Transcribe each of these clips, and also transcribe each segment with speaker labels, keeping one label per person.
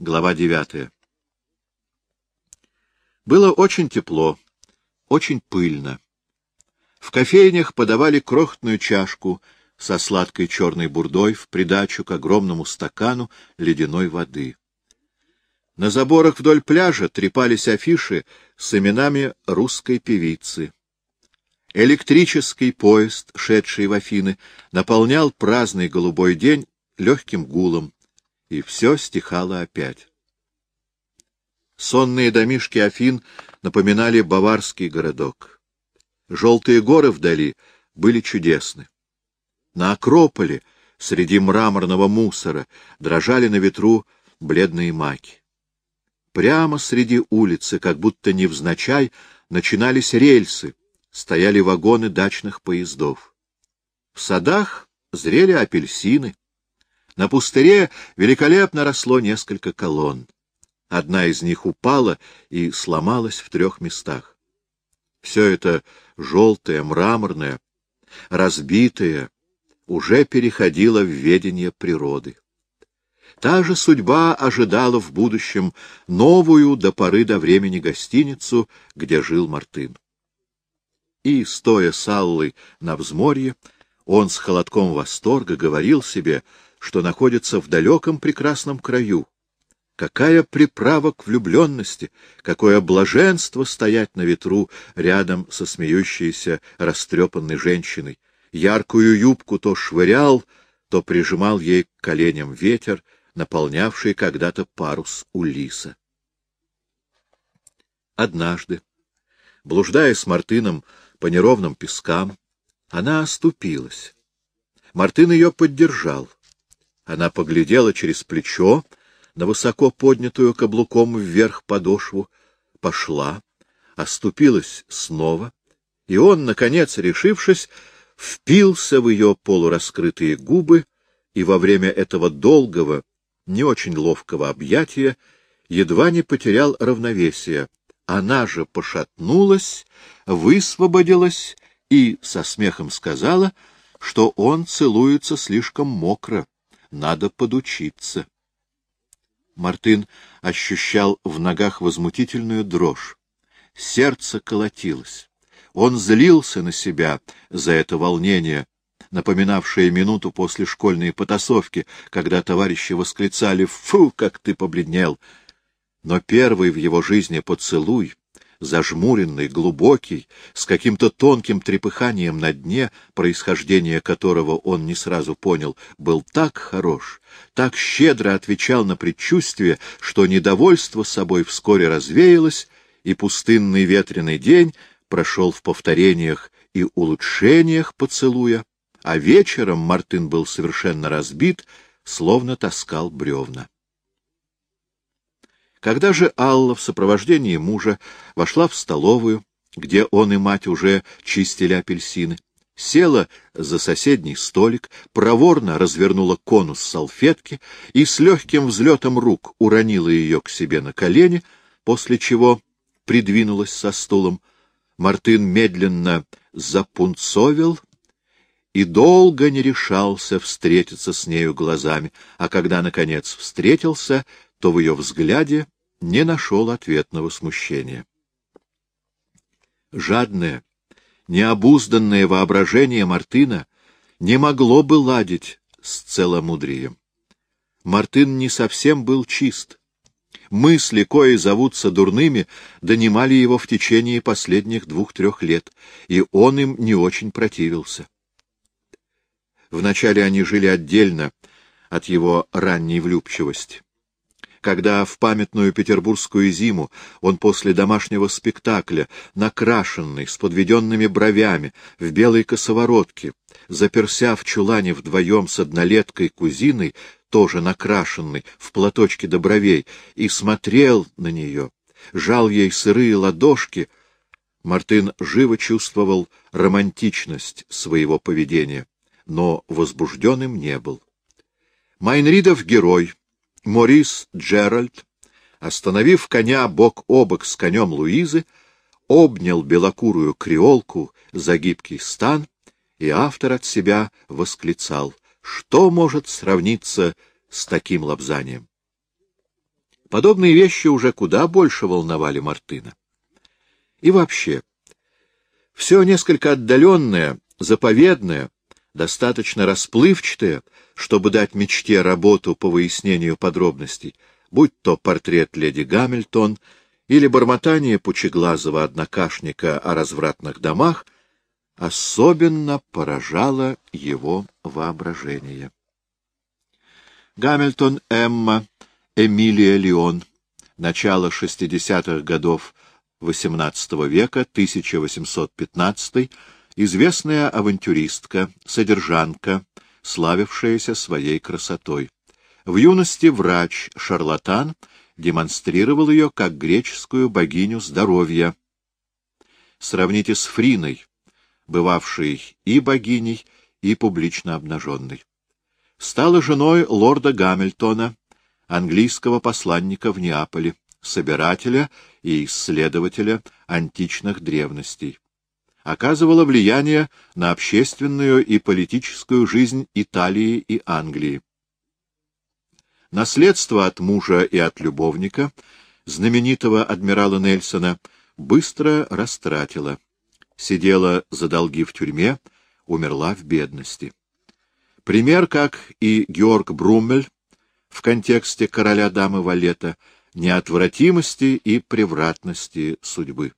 Speaker 1: Глава девятая. Было очень тепло, очень пыльно. В кофейнях подавали крохотную чашку со сладкой черной бурдой в придачу к огромному стакану ледяной воды. На заборах вдоль пляжа трепались афиши с именами русской певицы. Электрический поезд, шедший в Афины, наполнял праздный голубой день легким гулом, и все стихало опять. Сонные домишки Афин напоминали баварский городок. Желтые горы вдали были чудесны. На Акрополе, среди мраморного мусора, дрожали на ветру бледные маки. Прямо среди улицы, как будто невзначай, начинались рельсы, стояли вагоны дачных поездов. В садах зрели апельсины. На пустыре великолепно росло несколько колонн. Одна из них упала и сломалась в трех местах. Все это желтое, мраморное, разбитое, уже переходило в ведение природы. Та же судьба ожидала в будущем новую до поры до времени гостиницу, где жил Мартын. И, стоя с Аллой на взморье, он с холодком восторга говорил себе, что находится в далеком прекрасном краю. Какая приправа к влюбленности, какое блаженство стоять на ветру рядом со смеющейся растрепанной женщиной. Яркую юбку то швырял, то прижимал ей к коленям ветер, наполнявший когда-то парус Улиса. Однажды, блуждая с Мартыном по неровным пескам, она оступилась. Мартын ее поддержал. Она поглядела через плечо на высоко поднятую каблуком вверх подошву, пошла, оступилась снова, и он, наконец, решившись, впился в ее полураскрытые губы и во время этого долгого, не очень ловкого объятия едва не потерял равновесие. Она же пошатнулась, высвободилась и со смехом сказала, что он целуется слишком мокро, надо подучиться. Мартын ощущал в ногах возмутительную дрожь. Сердце колотилось. Он злился на себя за это волнение, напоминавшее минуту после школьной потасовки, когда товарищи восклицали «Фу, как ты побледнел!». Но первый в его жизни поцелуй, зажмуренный, глубокий, с каким-то тонким трепыханием на дне, происхождение которого он не сразу понял, был так хорош, так щедро отвечал на предчувствие, что недовольство собой вскоре развеялось, и пустынный ветреный день прошел в повторениях и улучшениях поцелуя, а вечером Мартын был совершенно разбит, словно таскал бревна. Когда же Алла в сопровождении мужа вошла в столовую, где он и мать уже чистили апельсины, села за соседний столик, проворно развернула конус салфетки и с легким взлетом рук уронила ее к себе на колени, после чего придвинулась со стулом. Мартын медленно запунцовил и долго не решался встретиться с нею глазами, а когда, наконец, встретился, то в ее взгляде не нашел ответного смущения. Жадное, необузданное воображение Мартына не могло бы ладить с целомудрием. Мартын не совсем был чист. Мысли, кои зовутся дурными, донимали его в течение последних двух-трех лет, и он им не очень противился. Вначале они жили отдельно от его ранней влюбчивости. Когда в памятную петербургскую зиму он после домашнего спектакля, накрашенный, с подведенными бровями, в белой косоворотке, заперся в чулане вдвоем с однолеткой-кузиной, тоже накрашенной, в платочке до бровей, и смотрел на нее, жал ей сырые ладошки, Мартын живо чувствовал романтичность своего поведения но возбужденным не был. Майнридов герой, Морис Джеральд, остановив коня бок о бок с конем Луизы, обнял белокурую креолку за гибкий стан, и автор от себя восклицал, что может сравниться с таким лобзанием. Подобные вещи уже куда больше волновали Мартына. И вообще, все несколько отдаленное, заповедное, достаточно расплывчатое, чтобы дать мечте работу по выяснению подробностей, будь то портрет леди Гамильтон или бормотание пучеглазого однокашника о развратных домах, особенно поражало его воображение. Гамильтон Эмма, Эмилия Леон, начало 60-х годов XVIII века, 1815 известная авантюристка, содержанка, славившаяся своей красотой. В юности врач-шарлатан демонстрировал ее как греческую богиню здоровья. Сравните с Фриной, бывавшей и богиней, и публично обнаженной. Стала женой лорда Гамильтона, английского посланника в Неаполе, собирателя и исследователя античных древностей. Оказывала влияние на общественную и политическую жизнь Италии и Англии. Наследство от мужа и от любовника, знаменитого адмирала Нельсона, быстро растратила. Сидела за долги в тюрьме, умерла в бедности. Пример, как и Георг Бруммель в контексте короля дамы Валета, неотвратимости и превратности судьбы.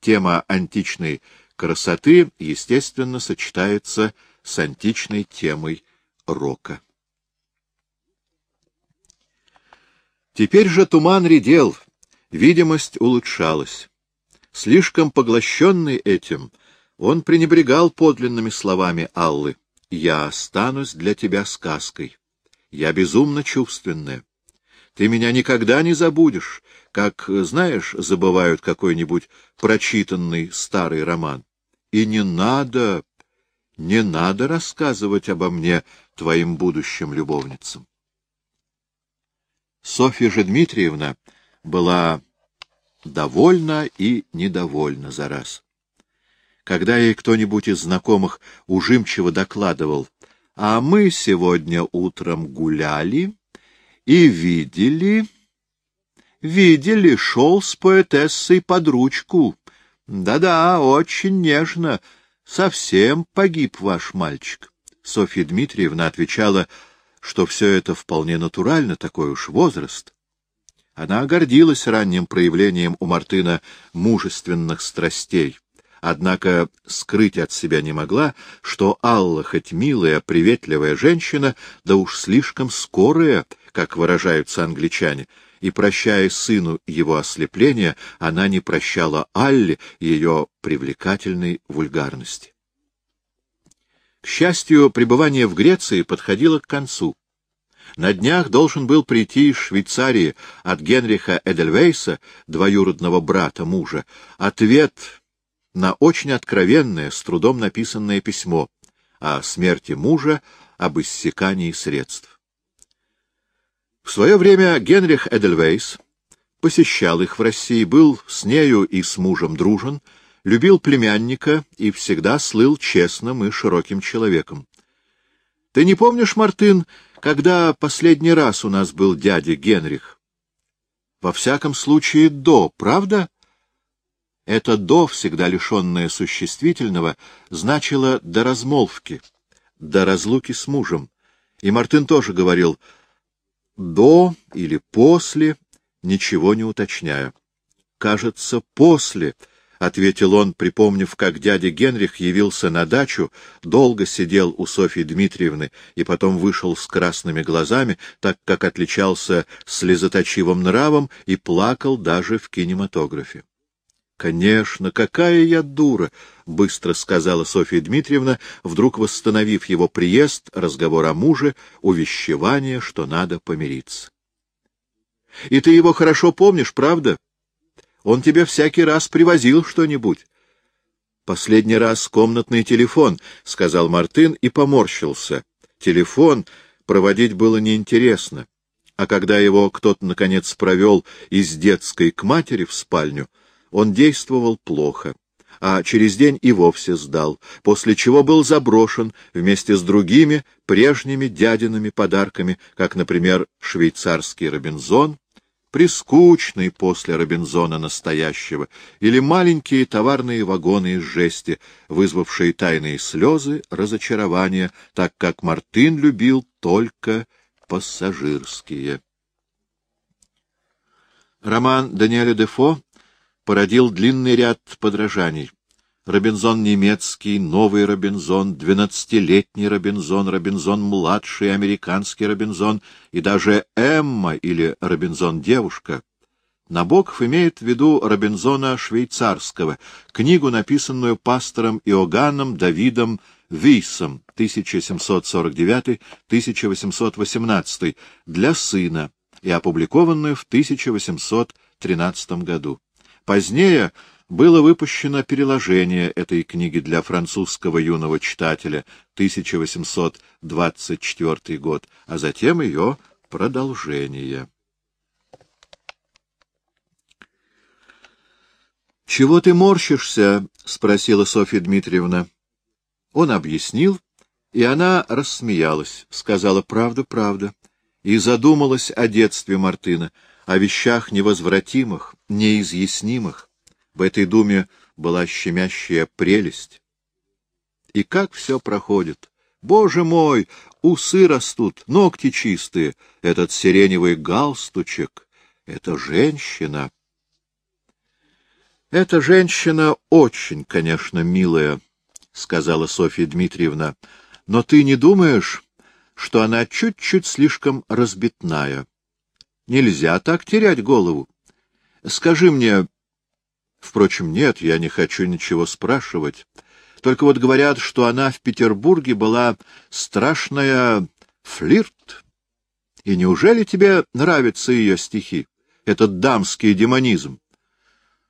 Speaker 1: Тема античной красоты, естественно, сочетается с античной темой рока. Теперь же туман редел, видимость улучшалась. Слишком поглощенный этим, он пренебрегал подлинными словами Аллы. «Я останусь для тебя сказкой. Я безумно чувственная. Ты меня никогда не забудешь, как, знаешь, забывают какой-нибудь прочитанный старый роман. И не надо, не надо рассказывать обо мне твоим будущим любовницам. Софья же Дмитриевна была довольна и недовольна за раз. Когда ей кто-нибудь из знакомых ужимчиво докладывал, «А мы сегодня утром гуляли и видели...» «Видели, шел с поэтессой под ручку. Да-да, очень нежно. Совсем погиб ваш мальчик». Софья Дмитриевна отвечала — что все это вполне натурально, такой уж возраст. Она гордилась ранним проявлением у Мартына мужественных страстей, однако скрыть от себя не могла, что Алла, хоть милая, приветливая женщина, да уж слишком скорая, как выражаются англичане, и, прощая сыну его ослепление, она не прощала Алле ее привлекательной вульгарности. К счастью, пребывание в Греции подходило к концу. На днях должен был прийти из Швейцарии от Генриха Эдельвейса, двоюродного брата мужа, ответ на очень откровенное, с трудом написанное письмо о смерти мужа, об иссякании средств. В свое время Генрих Эдельвейс посещал их в России, был с нею и с мужем дружен, любил племянника и всегда слыл честным и широким человеком. Ты не помнишь, Мартын, когда последний раз у нас был дядя Генрих? Во всяком случае, до, правда? Это «до», всегда лишенное существительного, значило «до размолвки», «до разлуки с мужем». И Мартын тоже говорил «до» или «после», ничего не уточняя. Кажется, «после», — ответил он, припомнив, как дядя Генрих явился на дачу, долго сидел у Софьи Дмитриевны и потом вышел с красными глазами, так как отличался слезоточивым нравом и плакал даже в кинематографе. «Конечно, какая я дура!» — быстро сказала Софья Дмитриевна, вдруг восстановив его приезд, разговор о муже, увещевание, что надо помириться. «И ты его хорошо помнишь, правда?» Он тебе всякий раз привозил что-нибудь. — Последний раз комнатный телефон, — сказал Мартын и поморщился. Телефон проводить было неинтересно. А когда его кто-то, наконец, провел из детской к матери в спальню, он действовал плохо, а через день и вовсе сдал, после чего был заброшен вместе с другими прежними дядиными подарками, как, например, швейцарский Робинзон, прискучный после Робинзона настоящего, или маленькие товарные вагоны из жести, вызвавшие тайные слезы, разочарования, так как Мартын любил только пассажирские. Роман Даниэля Дефо породил длинный ряд подражаний. Робинзон немецкий, новый Робинзон, двенадцатилетний Робинзон, Робинзон-младший, американский Робинзон и даже Эмма или Робинзон-девушка. Набоков имеет в виду Робинзона швейцарского, книгу, написанную пастором Иоганном Давидом Вейсом 1749-1818 для сына и опубликованную в 1813 году. Позднее было выпущено переложение этой книги для французского юного читателя 1824 год, а затем ее продолжение. «Чего ты морщишься?» — спросила Софья Дмитриевна. Он объяснил, и она рассмеялась, сказала «правда, правда», и задумалась о детстве Мартына, о вещах невозвратимых, неизъяснимых. В этой думе была щемящая прелесть. И как все проходит! Боже мой, усы растут, ногти чистые, этот сиреневый галстучек — это женщина. Эта женщина очень, конечно, милая, — сказала Софья Дмитриевна, — но ты не думаешь, что она чуть-чуть слишком разбитная? Нельзя так терять голову. Скажи мне, Впрочем, нет, я не хочу ничего спрашивать. Только вот говорят, что она в Петербурге была страшная флирт. И неужели тебе нравятся ее стихи? Этот дамский демонизм.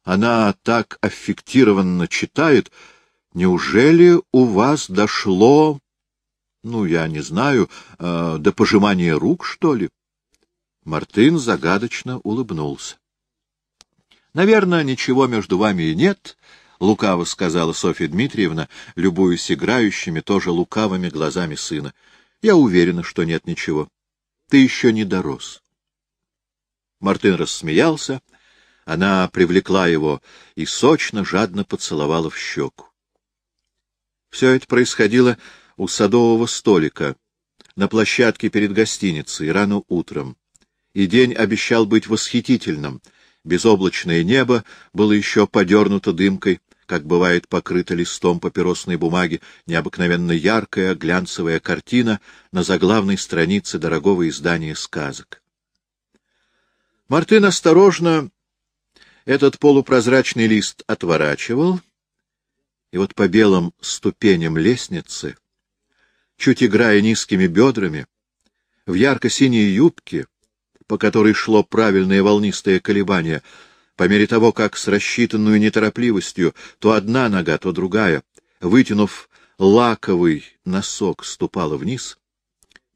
Speaker 1: Она так аффектированно читает. Неужели у вас дошло, ну, я не знаю, э, до пожимания рук, что ли? Мартын загадочно улыбнулся. — Наверное, ничего между вами и нет, — лукаво сказала Софья Дмитриевна, любуясь играющими, тоже лукавыми глазами сына. — Я уверена, что нет ничего. Ты еще не дорос. Мартын рассмеялся, она привлекла его и сочно, жадно поцеловала в щеку. Все это происходило у садового столика, на площадке перед гостиницей, рано утром. И день обещал быть восхитительным — Безоблачное небо было еще подернуто дымкой, как бывает покрыто листом папиросной бумаги, необыкновенно яркая глянцевая картина на заглавной странице дорогого издания сказок. Мартын осторожно этот полупрозрачный лист отворачивал, и вот по белым ступеням лестницы, чуть играя низкими бедрами, в ярко-синей юбке, по которой шло правильное волнистое колебание, по мере того, как с рассчитанную неторопливостью то одна нога, то другая, вытянув лаковый носок, ступала вниз,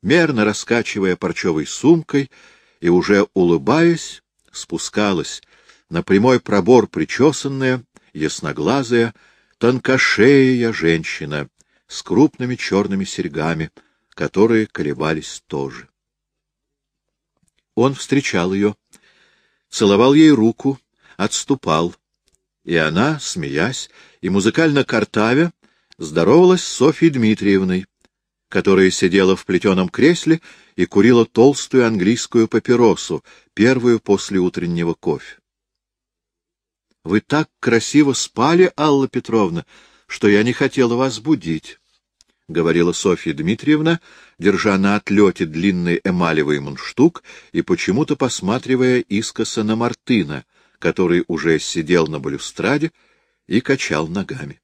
Speaker 1: мерно раскачивая парчевой сумкой и уже улыбаясь, спускалась на прямой пробор причесанная, ясноглазая, тонкошея женщина с крупными черными серьгами, которые колебались тоже. Он встречал ее, целовал ей руку, отступал, и она, смеясь и музыкально картавя, здоровалась с Софьей Дмитриевной, которая сидела в плетеном кресле и курила толстую английскую папиросу, первую после утреннего кофе. — Вы так красиво спали, Алла Петровна, что я не хотела вас будить. — говорила Софья Дмитриевна, держа на отлете длинный эмалевый мундштук и почему-то посматривая искоса на Мартына, который уже сидел на балюстраде и качал ногами.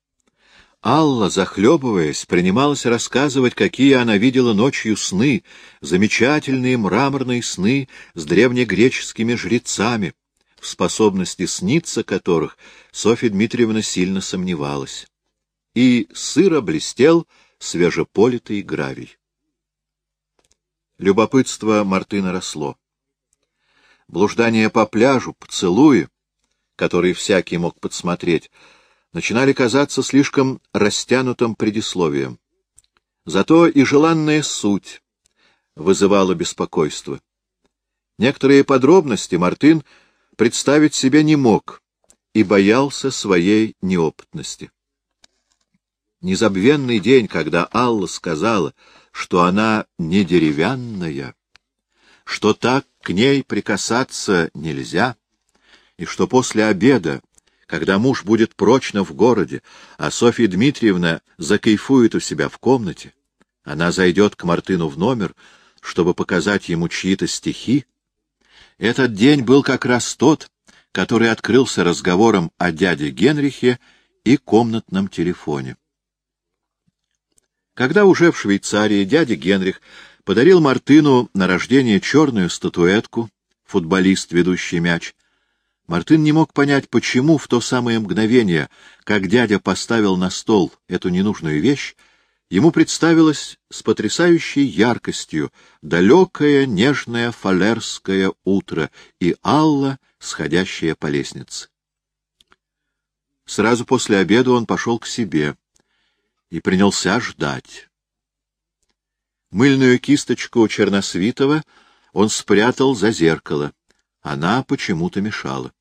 Speaker 1: Алла, захлебываясь, принималась рассказывать, какие она видела ночью сны, замечательные мраморные сны с древнегреческими жрецами, в способности сниться которых Софья Дмитриевна сильно сомневалась. И сыро блестел свежеполитый гравий. Любопытство Мартына росло. Блуждания по пляжу, поцелуи, которые всякий мог подсмотреть, начинали казаться слишком растянутым предисловием. Зато и желанная суть вызывала беспокойство. Некоторые подробности Мартын представить себе не мог и боялся своей неопытности. Незабвенный день, когда Алла сказала, что она не деревянная, что так к ней прикасаться нельзя, и что после обеда, когда муж будет прочно в городе, а Софья Дмитриевна закайфует у себя в комнате, она зайдет к Мартыну в номер, чтобы показать ему чьи-то стихи. Этот день был как раз тот, который открылся разговором о дяде Генрихе и комнатном телефоне. Когда уже в Швейцарии дядя Генрих подарил Мартыну на рождение черную статуэтку, футболист, ведущий мяч, Мартын не мог понять, почему в то самое мгновение, как дядя поставил на стол эту ненужную вещь, ему представилось с потрясающей яркостью далекое нежное фалерское утро и Алла, сходящая по лестнице. Сразу после обеда он пошел к себе и принялся ждать. Мыльную кисточку Черносвитова он спрятал за зеркало. Она почему-то мешала.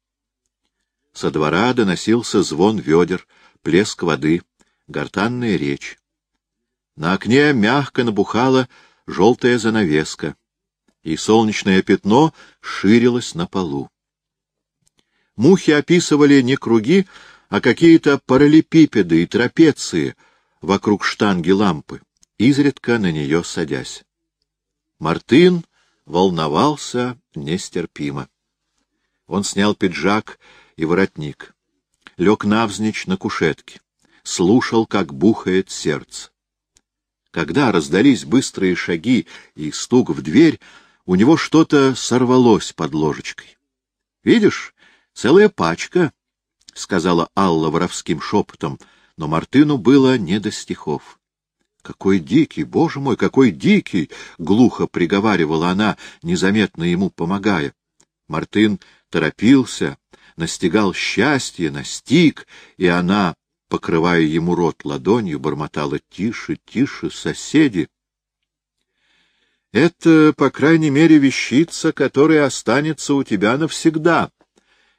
Speaker 1: Со двора доносился звон ведер, плеск воды, гортанная речь. На окне мягко набухала желтая занавеска, и солнечное пятно ширилось на полу. Мухи описывали не круги, а какие-то параллелепипеды и трапеции вокруг штанги лампы, изредка на нее садясь. Мартын волновался нестерпимо. Он снял пиджак и воротник, лег навзничь на кушетке, слушал, как бухает сердце. Когда раздались быстрые шаги и стук в дверь, у него что-то сорвалось под ложечкой. — Видишь, целая пачка, — сказала Алла воровским шепотом, но Мартыну было не до стихов. — Какой дикий, боже мой, какой дикий! — глухо приговаривала она, незаметно ему помогая. Мартын торопился, настигал счастье, настиг, и она покрывая ему рот ладонью, бормотала «Тише, тише, соседи!» «Это, по крайней мере, вещица, которая останется у тебя навсегда», —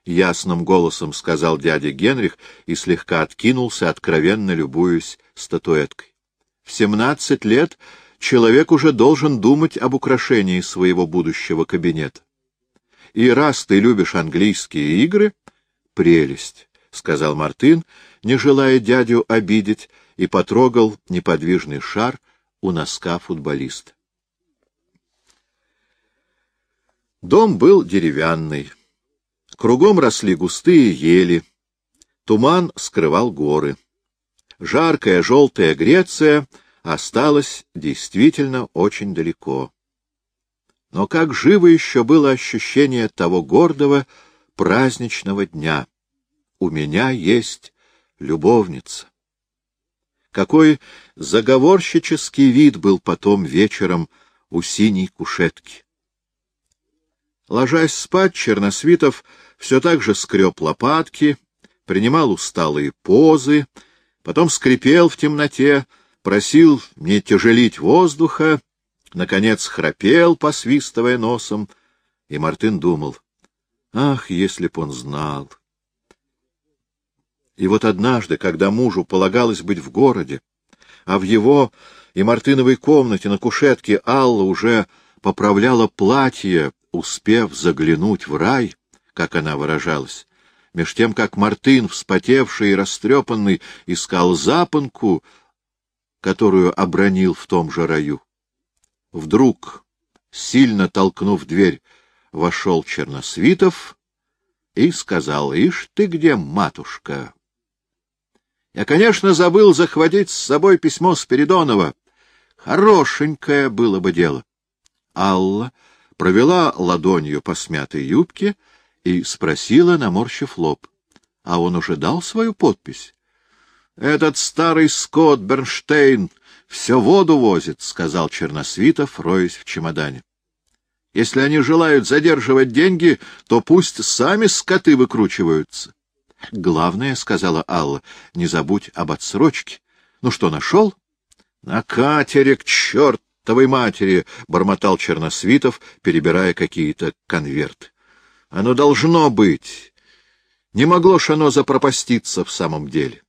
Speaker 1: ясным голосом сказал дядя Генрих и слегка откинулся, откровенно любуясь статуэткой. «В семнадцать лет человек уже должен думать об украшении своего будущего кабинета. И раз ты любишь английские игры — прелесть». — сказал Мартын, не желая дядю обидеть, и потрогал неподвижный шар у носка футболиста. Дом был деревянный. Кругом росли густые ели. Туман скрывал горы. Жаркая желтая Греция осталась действительно очень далеко. Но как живо еще было ощущение того гордого праздничного дня — у меня есть любовница. Какой заговорщический вид был потом вечером у синей кушетки. Ложась спать, Черносвитов все так же скреб лопатки, принимал усталые позы, потом скрипел в темноте, просил не тяжелить воздуха, наконец храпел, посвистывая носом, и Мартын думал, ах, если б он знал! И вот однажды, когда мужу полагалось быть в городе, а в его и Мартыновой комнате на кушетке Алла уже поправляла платье, успев заглянуть в рай, как она выражалась, меж тем, как Мартын, вспотевший и растрепанный, искал запонку, которую обронил в том же раю. Вдруг, сильно толкнув дверь, вошел Черносвитов и сказал, — Ишь ты где, матушка! Я, конечно, забыл захватить с собой письмо Спиридонова. Хорошенькое было бы дело. Алла провела ладонью по смятой юбке и спросила, наморщив лоб. А он уже дал свою подпись? — Этот старый скот Бернштейн все воду возит, — сказал Черносвитов, роясь в чемодане. — Если они желают задерживать деньги, то пусть сами скоты выкручиваются. — Главное, — сказала Алла, — не забудь об отсрочке. Ну что, нашел? — На катере к чертовой матери! — бормотал Черносвитов, перебирая какие-то конверты. — Оно должно быть. Не могло ж оно запропаститься в самом деле.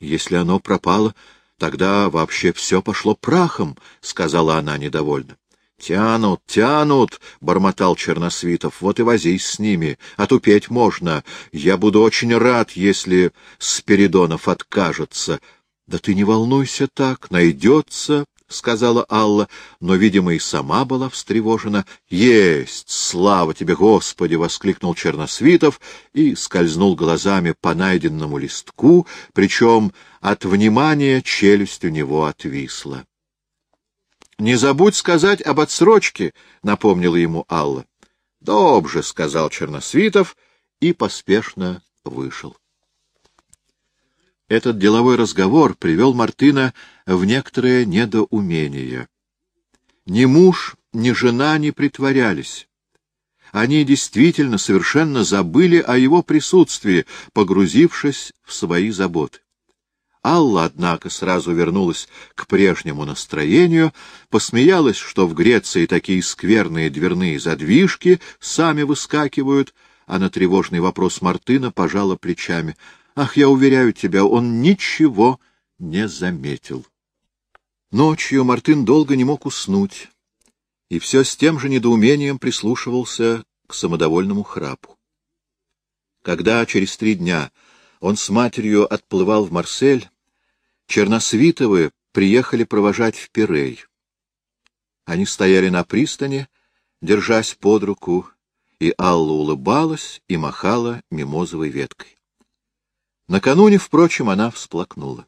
Speaker 1: Если оно пропало, тогда вообще все пошло прахом, — сказала она недовольно. — Тянут, тянут, — бормотал Черносвитов, — вот и возись с ними, отупеть можно. Я буду очень рад, если Спиридонов откажется. — Да ты не волнуйся так, найдется, — сказала Алла, но, видимо, и сама была встревожена. — Есть! Слава тебе, Господи! — воскликнул Черносвитов и скользнул глазами по найденному листку, причем от внимания челюсть у него отвисла. — Не забудь сказать об отсрочке, — напомнила ему Алла. — Добже, — сказал Черносвитов и поспешно вышел. Этот деловой разговор привел Мартына в некоторое недоумение. Ни муж, ни жена не притворялись. Они действительно совершенно забыли о его присутствии, погрузившись в свои заботы. Алла, однако, сразу вернулась к прежнему настроению, посмеялась, что в Греции такие скверные дверные задвижки сами выскакивают, а на тревожный вопрос Мартына пожала плечами — Ах, я уверяю тебя, он ничего не заметил. Ночью Мартын долго не мог уснуть, и все с тем же недоумением прислушивался к самодовольному храпу. Когда через три дня он с матерью отплывал в Марсель, Черносвитовы приехали провожать в Пирей. Они стояли на пристани, держась под руку, и Алла улыбалась и махала мимозовой веткой. Накануне, впрочем, она всплакнула.